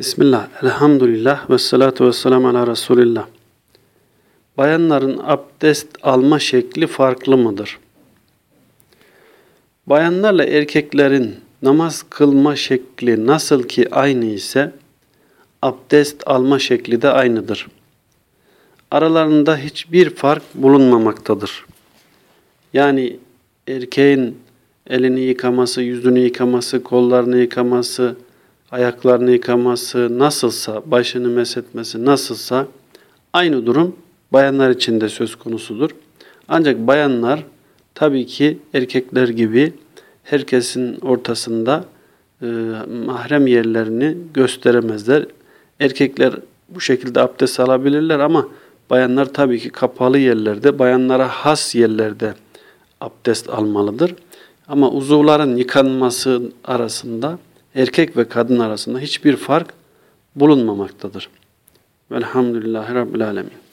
Bismillah, elhamdülillah ve salatu ve selamu ala Resulillah. Bayanların abdest alma şekli farklı mıdır? Bayanlarla erkeklerin namaz kılma şekli nasıl ki aynı ise abdest alma şekli de aynıdır. Aralarında hiçbir fark bulunmamaktadır. Yani erkeğin elini yıkaması, yüzünü yıkaması, kollarını yıkaması, ayaklarını yıkaması nasılsa, başını mesetmesi nasılsa aynı durum bayanlar için de söz konusudur. Ancak bayanlar tabii ki erkekler gibi herkesin ortasında e, mahrem yerlerini gösteremezler. Erkekler bu şekilde abdest alabilirler ama bayanlar tabii ki kapalı yerlerde, bayanlara has yerlerde abdest almalıdır. Ama uzuvların yıkanması arasında erkek ve kadın arasında hiçbir fark bulunmamaktadır. Velhamdülillahi Rabbil Alemin.